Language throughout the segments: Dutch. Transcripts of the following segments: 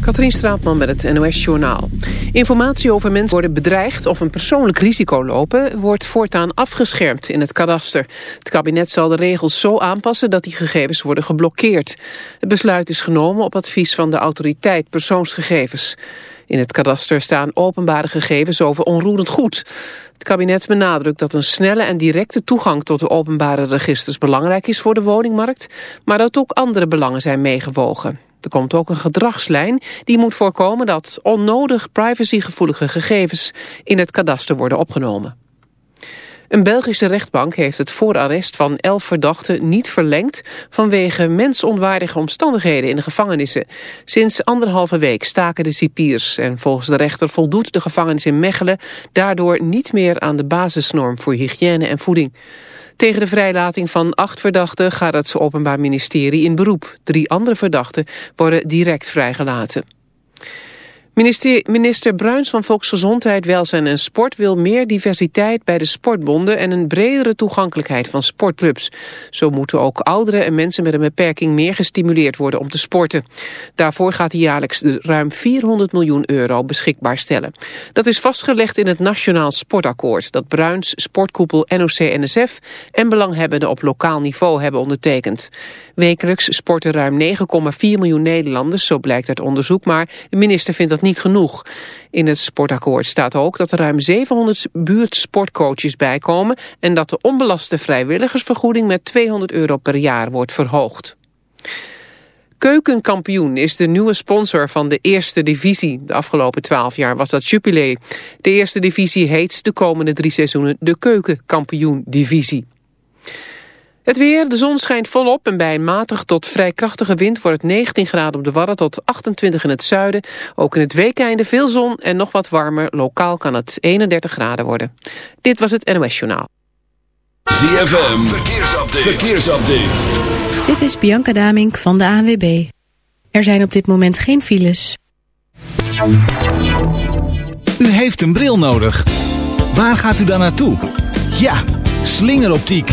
Katrien Straatman met het NOS Journaal. Informatie over mensen worden bedreigd of een persoonlijk risico lopen... wordt voortaan afgeschermd in het kadaster. Het kabinet zal de regels zo aanpassen dat die gegevens worden geblokkeerd. Het besluit is genomen op advies van de autoriteit persoonsgegevens. In het kadaster staan openbare gegevens over onroerend goed. Het kabinet benadrukt dat een snelle en directe toegang tot de openbare registers belangrijk is voor de woningmarkt, maar dat ook andere belangen zijn meegewogen. Er komt ook een gedragslijn die moet voorkomen dat onnodig privacygevoelige gegevens in het kadaster worden opgenomen. Een Belgische rechtbank heeft het voorarrest van elf verdachten niet verlengd vanwege mensonwaardige omstandigheden in de gevangenissen. Sinds anderhalve week staken de cipiers en volgens de rechter voldoet de gevangenis in Mechelen daardoor niet meer aan de basisnorm voor hygiëne en voeding. Tegen de vrijlating van acht verdachten gaat het Openbaar Ministerie in beroep. Drie andere verdachten worden direct vrijgelaten. Minister, minister Bruins van Volksgezondheid, Welzijn en Sport wil meer diversiteit bij de sportbonden en een bredere toegankelijkheid van sportclubs. Zo moeten ook ouderen en mensen met een beperking meer gestimuleerd worden om te sporten. Daarvoor gaat hij jaarlijks ruim 400 miljoen euro beschikbaar stellen. Dat is vastgelegd in het Nationaal Sportakkoord dat Bruins, sportkoepel NOC-NSF en belanghebbenden op lokaal niveau hebben ondertekend. Wekelijks sporten ruim 9,4 miljoen Nederlanders, zo blijkt uit onderzoek, maar de minister vindt dat niet genoeg. In het sportakkoord staat ook dat er ruim 700 buurtsportcoaches bijkomen en dat de onbelaste vrijwilligersvergoeding met 200 euro per jaar wordt verhoogd. Keukenkampioen is de nieuwe sponsor van de eerste divisie. De afgelopen twaalf jaar was dat Jupiler. De eerste divisie heet de komende drie seizoenen de Keukenkampioen divisie. Het weer, de zon schijnt volop en bij een matig tot vrij krachtige wind wordt het 19 graden op de Wadden tot 28 in het zuiden. Ook in het weekeinde veel zon en nog wat warmer. Lokaal kan het 31 graden worden. Dit was het NOS Journaal. ZFM, verkeersupdate. verkeersupdate. Dit is Bianca Damink van de ANWB. Er zijn op dit moment geen files. U heeft een bril nodig. Waar gaat u dan naartoe? Ja, slingeroptiek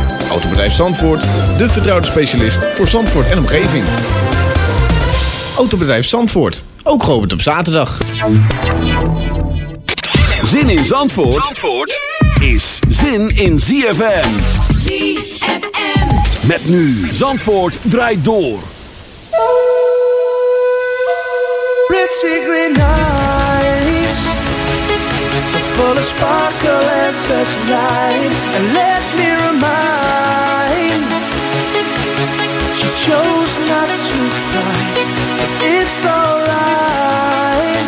Autobedrijf Zandvoort, de vertrouwde specialist voor Zandvoort en omgeving. Autobedrijf Zandvoort, ook geopend op zaterdag. Zin in Zandvoort, Zandvoort is zin in ZFM. ZFM. Met nu Zandvoort draait door. Pretty green eyes So full of sparkle and such light And let me remind chose not to cry it's alright.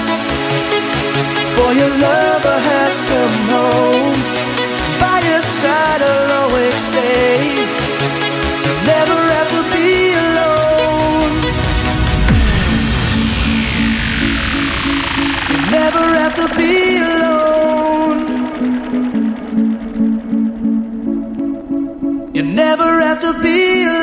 For your lover has come home. By your side I'll always stay. Never have to be alone. Never have to be alone. You never have to be alone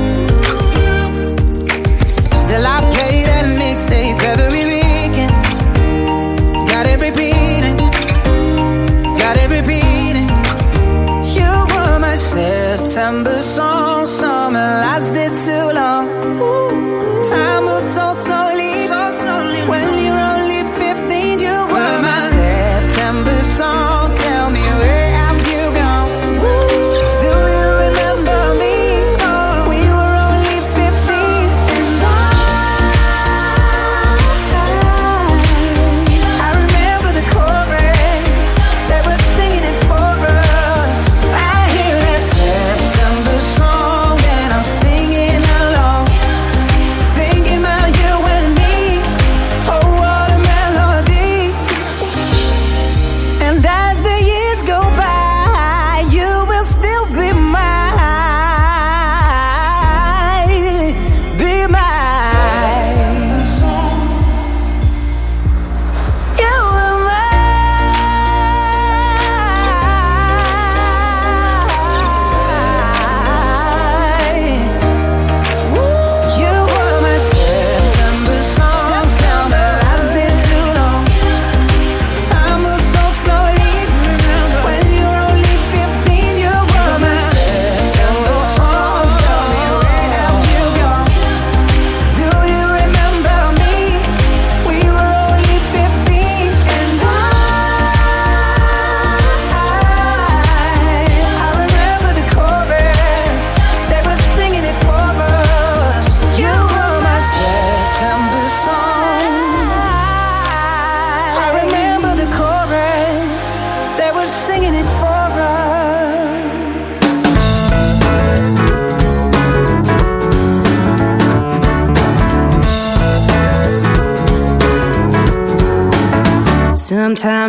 December song.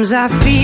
Sometimes I feel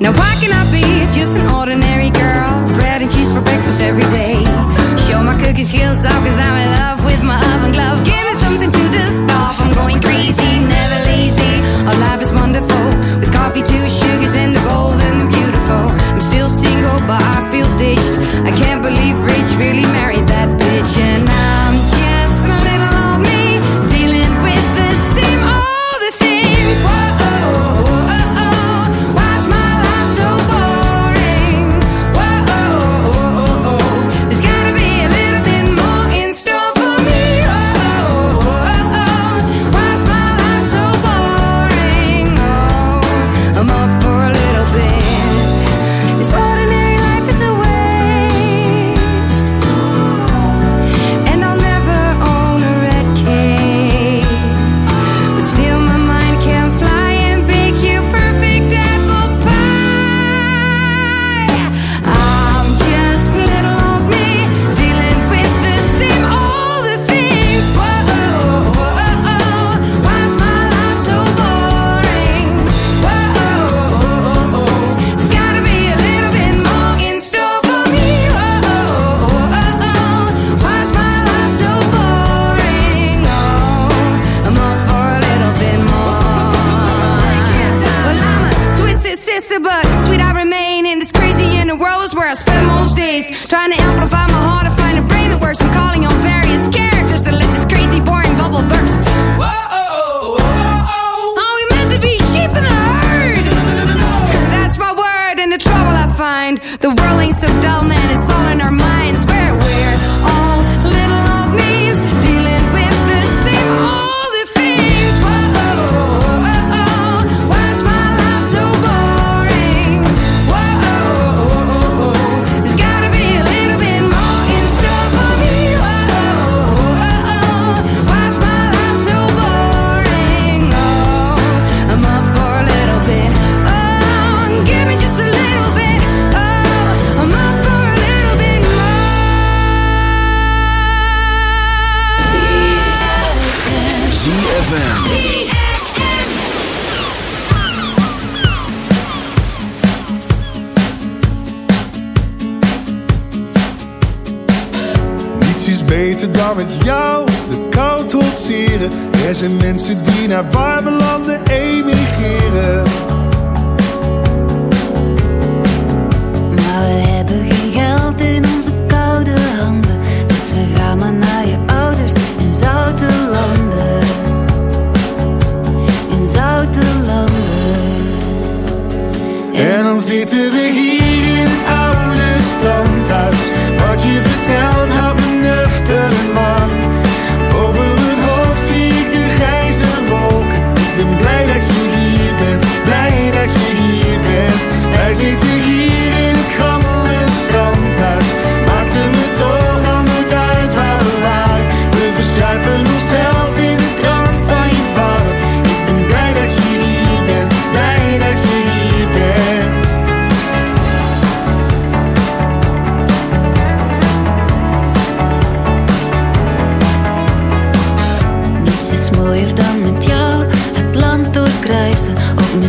Now why can I be just an ordinary girl? Bread and cheese for breakfast every day. Show my cookies heels up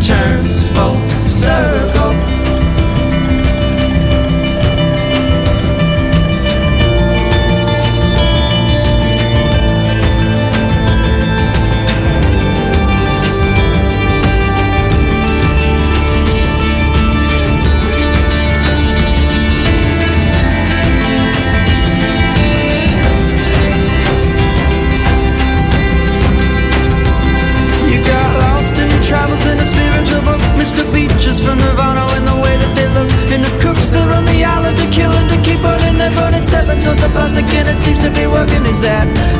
turns full circle. the beaches from Nirvana and the way that they look. And the crooks are on the island to kill and to keep on in their burning seven With the plastic and it seems to be working, is that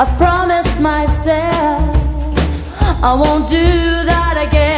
I've promised myself I won't do that again.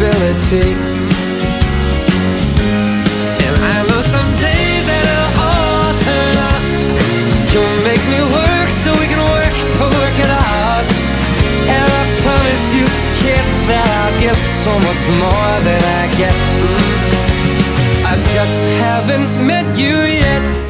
possibility. And I know someday that it'll all turn out. You'll make me work so we can work to work it out. And I promise you, kid, that I'll give so much more than I get. I just haven't met you yet.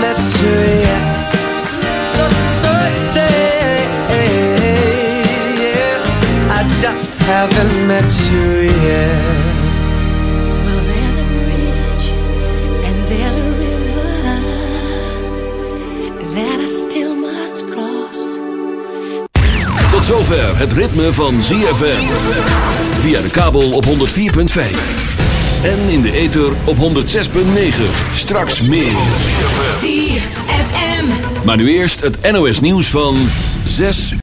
haven't met you yet. Well, there's a bridge and there's a river that I still must cross. Tot zover het ritme van ZFM. Via de kabel op 104.5. En in de ether op 106.9. Straks meer. ZFM. Maar nu eerst het NOS nieuws van 6